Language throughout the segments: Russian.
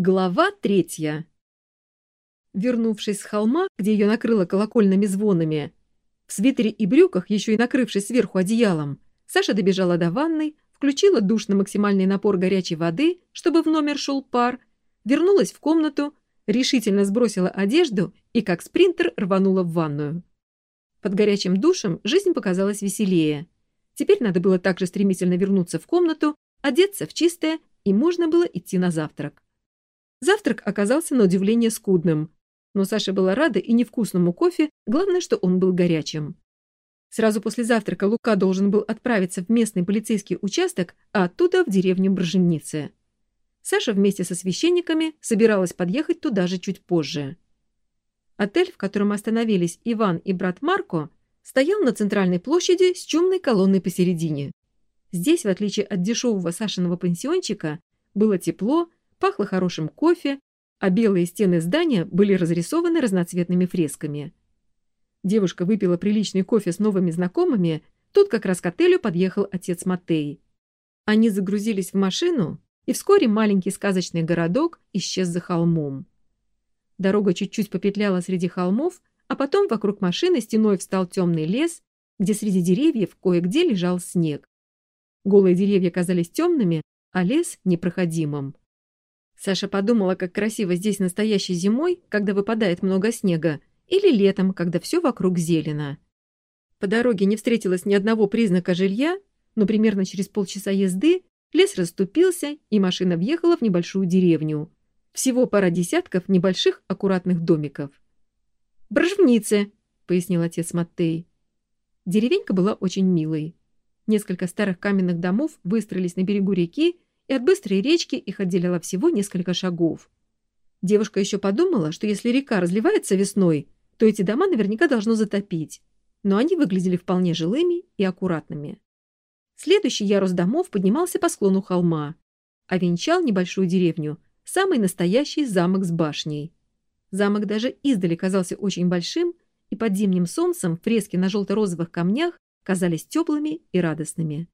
Глава третья. Вернувшись с холма, где ее накрыло колокольными звонами, в свитере и брюках, еще и накрывшись сверху одеялом, Саша добежала до ванной, включила душ на максимальный напор горячей воды, чтобы в номер шел пар, вернулась в комнату, решительно сбросила одежду и, как спринтер, рванула в ванную. Под горячим душем жизнь показалась веселее. Теперь надо было также стремительно вернуться в комнату, одеться в чистое, и можно было идти на завтрак. Завтрак оказался на удивление скудным, но Саша была рада и невкусному кофе, главное, что он был горячим. Сразу после завтрака Лука должен был отправиться в местный полицейский участок, а оттуда в деревню Брженице. Саша вместе со священниками собиралась подъехать туда же чуть позже. Отель, в котором остановились Иван и брат Марко, стоял на центральной площади с чумной колонной посередине. Здесь, в отличие от дешевого Сашиного пансиончика, было тепло, пахло хорошим кофе, а белые стены здания были разрисованы разноцветными фресками. Девушка выпила приличный кофе с новыми знакомыми, тут как раз к отелю подъехал отец Матей. Они загрузились в машину, и вскоре маленький сказочный городок исчез за холмом. Дорога чуть-чуть попетляла среди холмов, а потом вокруг машины стеной встал темный лес, где среди деревьев кое-где лежал снег. Голые деревья казались темными, а лес — непроходимым. Саша подумала, как красиво здесь настоящей зимой, когда выпадает много снега, или летом, когда все вокруг зелено. По дороге не встретилось ни одного признака жилья, но примерно через полчаса езды лес расступился, и машина въехала в небольшую деревню. Всего пара десятков небольших аккуратных домиков. «Брожвницы», — пояснил отец Маттей. Деревенька была очень милой. Несколько старых каменных домов выстроились на берегу реки и от быстрой речки их отделяло всего несколько шагов. Девушка еще подумала, что если река разливается весной, то эти дома наверняка должно затопить, но они выглядели вполне жилыми и аккуратными. Следующий ярус домов поднимался по склону холма, а венчал небольшую деревню самый настоящий замок с башней. Замок даже издали казался очень большим, и под зимним солнцем фрески на желто-розовых камнях казались теплыми и радостными.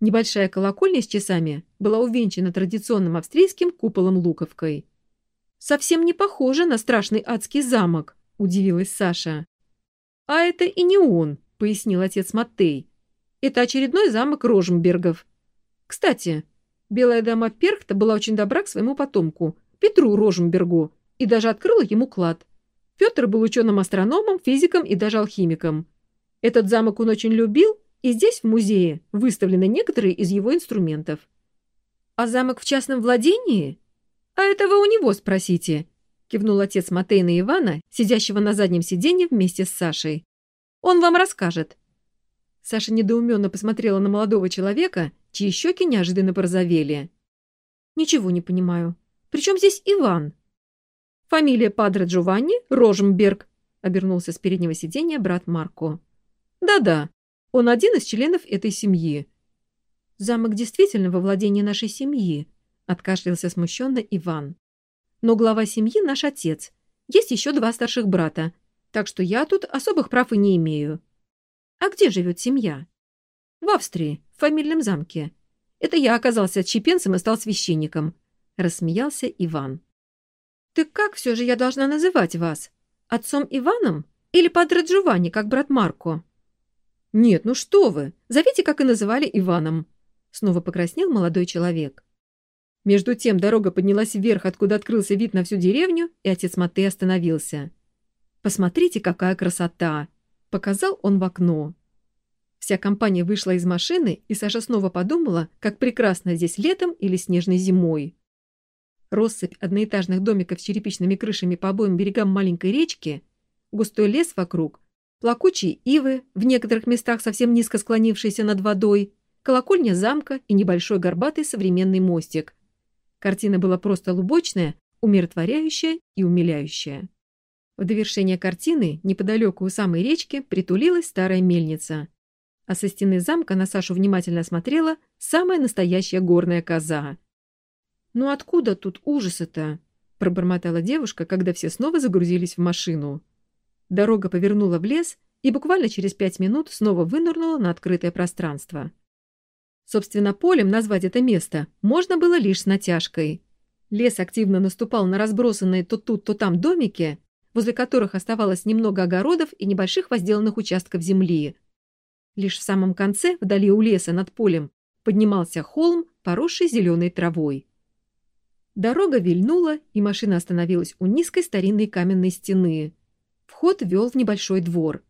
Небольшая колокольня с часами была увенчана традиционным австрийским куполом-луковкой. «Совсем не похоже на страшный адский замок», — удивилась Саша. «А это и не он», — пояснил отец Маттей. «Это очередной замок Роженбергов. Кстати, белая дама Перхта была очень добра к своему потомку, Петру Роженбергу, и даже открыла ему клад. Петр был ученым-астрономом, физиком и даже алхимиком. Этот замок он очень любил и здесь, в музее, выставлены некоторые из его инструментов. А замок в частном владении? А этого у него спросите, кивнул отец Матейна Ивана, сидящего на заднем сиденье вместе с Сашей. Он вам расскажет. Саша недоуменно посмотрела на молодого человека, чьи щеки неожиданно порозовели. «Ничего не понимаю. Причем здесь Иван?» «Фамилия Падре Джованни Рожемберг», — обернулся с переднего сиденья брат Марко. «Да-да, он один из членов этой семьи. Замок действительно во владении нашей семьи, откашлялся смущенно Иван. Но глава семьи наш отец. Есть еще два старших брата, так что я тут особых прав и не имею. А где живет семья? В Австрии, в фамильном замке. Это я оказался отщепенцем и стал священником, рассмеялся Иван. Так как все же я должна называть вас? Отцом Иваном или Падре как брат Марко? «Нет, ну что вы! Зовите, как и называли, Иваном!» Снова покраснел молодой человек. Между тем дорога поднялась вверх, откуда открылся вид на всю деревню, и отец Матей остановился. «Посмотрите, какая красота!» — показал он в окно. Вся компания вышла из машины, и Саша снова подумала, как прекрасно здесь летом или снежной зимой. Россыпь одноэтажных домиков с черепичными крышами по обоим берегам маленькой речки, густой лес вокруг, плакучие ивы, в некоторых местах совсем низко склонившиеся над водой, колокольня замка и небольшой горбатый современный мостик. Картина была просто лубочная, умиротворяющая и умиляющая. В довершение картины, неподалеку у самой речки, притулилась старая мельница. А со стены замка на Сашу внимательно смотрела самая настоящая горная коза. «Ну откуда тут ужасы-то?» – пробормотала девушка, когда все снова загрузились в машину. Дорога повернула в лес и буквально через пять минут снова вынырнула на открытое пространство. Собственно, полем назвать это место можно было лишь с натяжкой. Лес активно наступал на разбросанные то тут, то там домики, возле которых оставалось немного огородов и небольших возделанных участков земли. Лишь в самом конце, вдали у леса над полем, поднимался холм, поросший зеленой травой. Дорога вильнула, и машина остановилась у низкой старинной каменной стены. Вход вел в небольшой двор.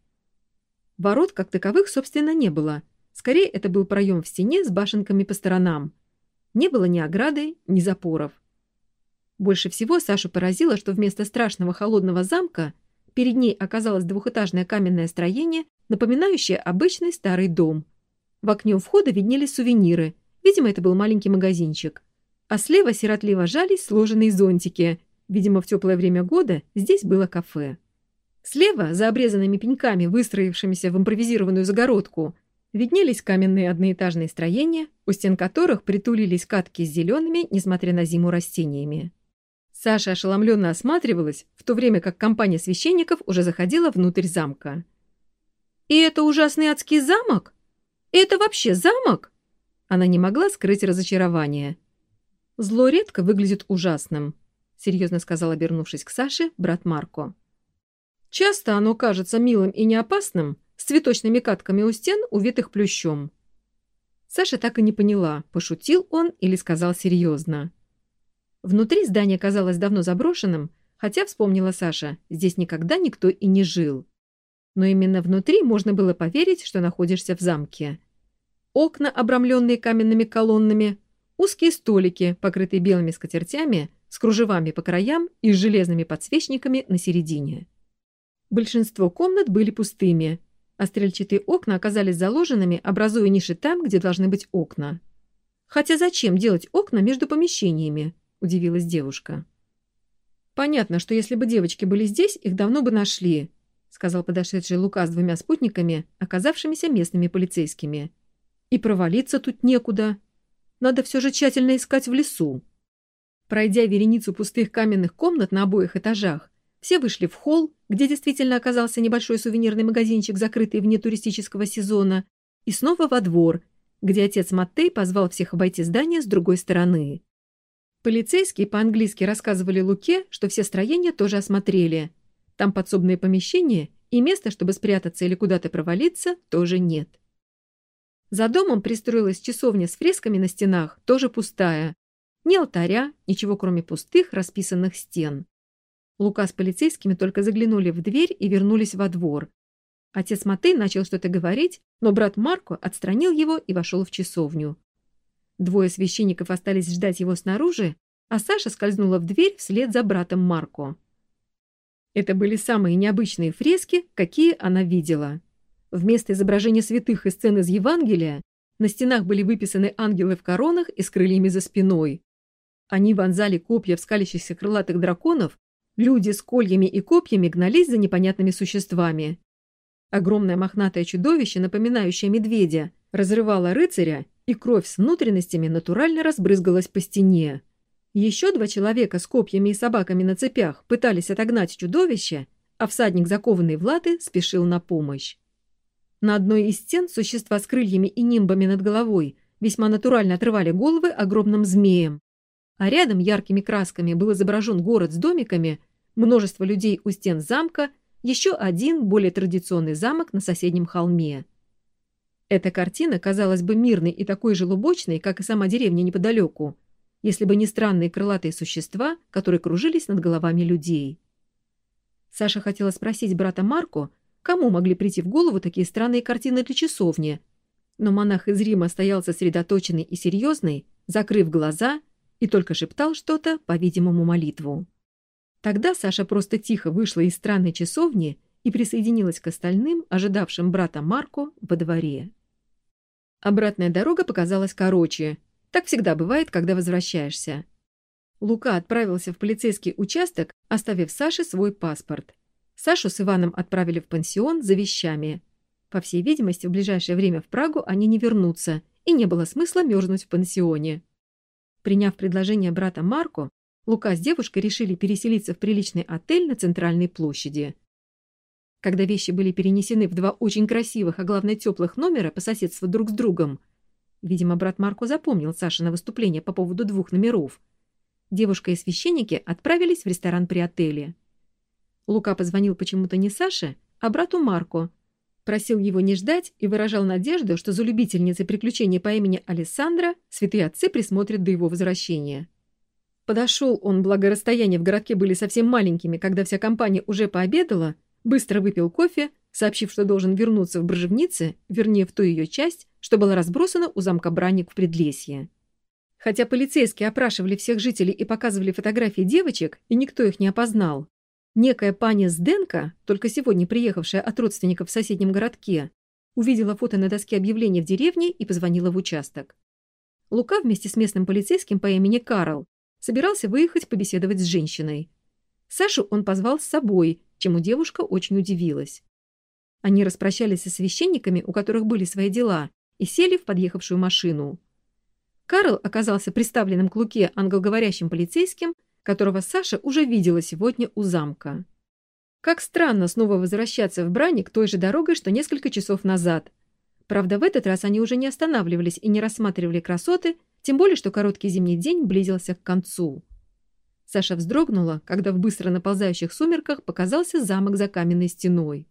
Ворот, как таковых, собственно, не было. Скорее, это был проем в стене с башенками по сторонам. Не было ни ограды, ни запоров. Больше всего Сашу поразило, что вместо страшного холодного замка перед ней оказалось двухэтажное каменное строение, напоминающее обычный старый дом. В окне у входа виднелись сувениры. Видимо, это был маленький магазинчик. А слева сиротливо жались сложенные зонтики. Видимо, в теплое время года здесь было кафе. Слева, за обрезанными пеньками, выстроившимися в импровизированную загородку, виднелись каменные одноэтажные строения, у стен которых притулились катки с зелеными, несмотря на зиму, растениями. Саша ошеломленно осматривалась, в то время как компания священников уже заходила внутрь замка. «И это ужасный адский замок? Это вообще замок?» Она не могла скрыть разочарование. «Зло редко выглядит ужасным», — серьезно сказал, обернувшись к Саше, брат Марко. «Часто оно кажется милым и неопасным, с цветочными катками у стен, увитых плющом». Саша так и не поняла, пошутил он или сказал серьезно. Внутри здание казалось давно заброшенным, хотя, вспомнила Саша, здесь никогда никто и не жил. Но именно внутри можно было поверить, что находишься в замке. Окна, обрамленные каменными колоннами, узкие столики, покрытые белыми скатертями, с кружевами по краям и с железными подсвечниками на середине. Большинство комнат были пустыми, а стрельчатые окна оказались заложенными, образуя ниши там, где должны быть окна. Хотя зачем делать окна между помещениями? — удивилась девушка. «Понятно, что если бы девочки были здесь, их давно бы нашли», — сказал подошедший Лука с двумя спутниками, оказавшимися местными полицейскими. «И провалиться тут некуда. Надо все же тщательно искать в лесу». Пройдя вереницу пустых каменных комнат на обоих этажах, все вышли в холл, где действительно оказался небольшой сувенирный магазинчик, закрытый вне туристического сезона, и снова во двор, где отец Маттей позвал всех обойти здание с другой стороны. Полицейские по-английски рассказывали Луке, что все строения тоже осмотрели. Там подсобные помещения и места, чтобы спрятаться или куда-то провалиться, тоже нет. За домом пристроилась часовня с фресками на стенах, тоже пустая. Ни алтаря, ничего кроме пустых, расписанных стен. Лука с полицейскими только заглянули в дверь и вернулись во двор. Отец Матей начал что-то говорить, но брат Марко отстранил его и вошел в часовню. Двое священников остались ждать его снаружи, а Саша скользнула в дверь вслед за братом Марко. Это были самые необычные фрески, какие она видела. Вместо изображения святых и сцен из Евангелия на стенах были выписаны ангелы в коронах и с крыльями за спиной. Они вонзали копья в скалящихся крылатых драконов, люди с кольями и копьями гнались за непонятными существами. Огромное мохнатое чудовище, напоминающее медведя, разрывало рыцаря и кровь с внутренностями натурально разбрызгалась по стене. Еще два человека с копьями и собаками на цепях пытались отогнать чудовище, а всадник, закованный в латы, спешил на помощь. На одной из стен существа с крыльями и нимбами над головой весьма натурально отрывали головы огромным змеям. А рядом яркими красками был изображен город с домиками, множество людей у стен замка, еще один, более традиционный замок на соседнем холме. Эта картина казалась бы мирной и такой же лубочной, как и сама деревня неподалеку, если бы не странные крылатые существа, которые кружились над головами людей. Саша хотела спросить брата Марко, кому могли прийти в голову такие странные картины для часовни, но монах из Рима стоял сосредоточенный и серьезный, закрыв глаза, и только шептал что-то, по-видимому, молитву. Тогда Саша просто тихо вышла из странной часовни и присоединилась к остальным, ожидавшим брата Марко, во дворе. Обратная дорога показалась короче. Так всегда бывает, когда возвращаешься. Лука отправился в полицейский участок, оставив Саше свой паспорт. Сашу с Иваном отправили в пансион за вещами. По всей видимости, в ближайшее время в Прагу они не вернутся, и не было смысла мерзнуть в пансионе. Приняв предложение брата Марко, Лука с девушкой решили переселиться в приличный отель на центральной площади. Когда вещи были перенесены в два очень красивых, а главное теплых номера по соседству друг с другом, видимо, брат Марко запомнил Сашино выступление по поводу двух номеров, девушка и священники отправились в ресторан при отеле. Лука позвонил почему-то не Саше, а брату Марко, просил его не ждать и выражал надежду, что за любительницей приключений по имени Алессандра святые отцы присмотрят до его возвращения. Подошел он, благо расстояния в городке были совсем маленькими, когда вся компания уже пообедала, быстро выпил кофе, сообщив, что должен вернуться в Брожевнице, вернее, в ту ее часть, что была разбросана у замка Бранник в Предлесье. Хотя полицейские опрашивали всех жителей и показывали фотографии девочек, и никто их не опознал, некая паня Сденко, только сегодня приехавшая от родственников в соседнем городке, увидела фото на доске объявления в деревне и позвонила в участок. Лука вместе с местным полицейским по имени Карл собирался выехать побеседовать с женщиной. Сашу он позвал с собой, чему девушка очень удивилась. Они распрощались со священниками, у которых были свои дела, и сели в подъехавшую машину. Карл оказался приставленным к Луке англоговорящим полицейским, которого Саша уже видела сегодня у замка. Как странно снова возвращаться в Браник той же дорогой, что несколько часов назад. Правда, в этот раз они уже не останавливались и не рассматривали красоты, тем более, что короткий зимний день близился к концу. Саша вздрогнула, когда в быстро наползающих сумерках показался замок за каменной стеной.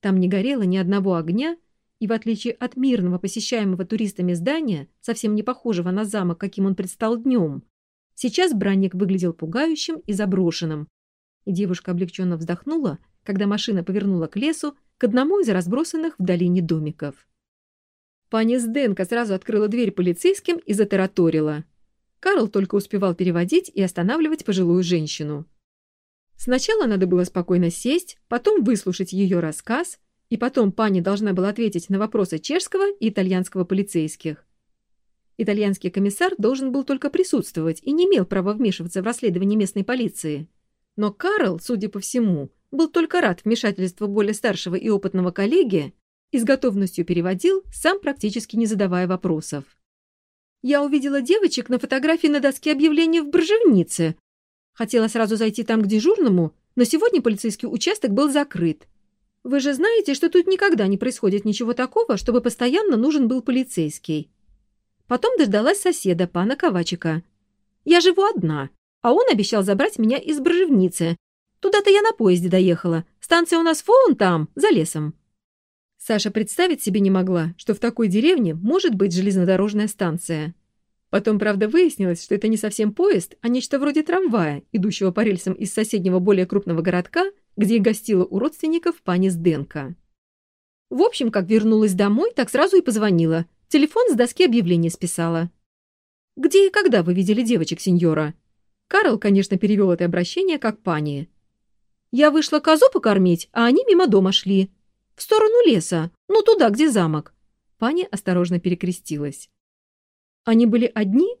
Там не горело ни одного огня, и в отличие от мирного посещаемого туристами здания, совсем не похожего на замок, каким он предстал днем, сейчас бранник выглядел пугающим и заброшенным. И девушка облегченно вздохнула, когда машина повернула к лесу, к одному из разбросанных в долине домиков. Пани Сденко сразу открыла дверь полицейским и затараторила. Карл только успевал переводить и останавливать пожилую женщину. Сначала надо было спокойно сесть, потом выслушать ее рассказ, и потом пани должна была ответить на вопросы чешского и итальянского полицейских. Итальянский комиссар должен был только присутствовать и не имел права вмешиваться в расследование местной полиции. Но Карл, судя по всему, был только рад вмешательству более старшего и опытного коллеги и с готовностью переводил, сам практически не задавая вопросов. «Я увидела девочек на фотографии на доске объявлений в Бржевнице. Хотела сразу зайти там к дежурному, но сегодня полицейский участок был закрыт. Вы же знаете, что тут никогда не происходит ничего такого, чтобы постоянно нужен был полицейский. Потом дождалась соседа, пана Ковачика. Я живу одна, а он обещал забрать меня из Бржевницы. Туда-то я на поезде доехала. Станция у нас вон там, за лесом. Саша представить себе не могла, что в такой деревне может быть железнодорожная станция. Потом, правда, выяснилось, что это не совсем поезд, а нечто вроде трамвая, идущего по рельсам из соседнего более крупного городка, где и гостила у родственников пани Сденко. В общем, как вернулась домой, так сразу и позвонила. Телефон с доски объявления списала. «Где и когда вы видели девочек, сеньора?» Карл, конечно, перевел это обращение как пани. «Я вышла козу покормить, а они мимо дома шли. В сторону леса, ну туда, где замок. Паня осторожно перекрестилась. Они были одни?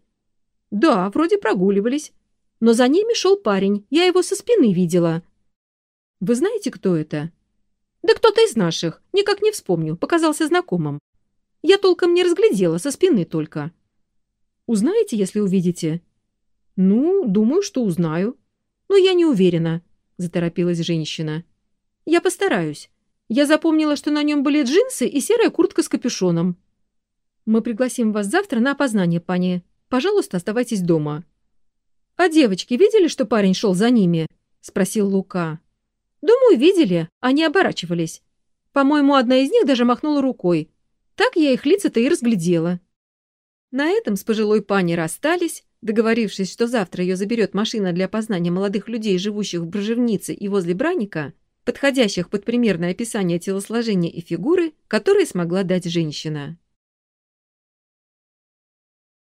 Да, вроде прогуливались. Но за ними шел парень, я его со спины видела. Вы знаете, кто это? Да кто-то из наших, никак не вспомню, показался знакомым. Я толком не разглядела, со спины только. Узнаете, если увидите? Ну, думаю, что узнаю. Но я не уверена, заторопилась женщина. Я постараюсь. Я запомнила, что на нем были джинсы и серая куртка с капюшоном. Мы пригласим вас завтра на опознание, пани. Пожалуйста, оставайтесь дома. А девочки видели, что парень шел за ними? Спросил Лука. Думаю, видели. Они оборачивались. По-моему, одна из них даже махнула рукой. Так я их лица-то и разглядела. На этом с пожилой пани расстались, договорившись, что завтра ее заберет машина для опознания молодых людей, живущих в Брожевнице и возле Браника, подходящих под примерное описание телосложения и фигуры, которые смогла дать женщина.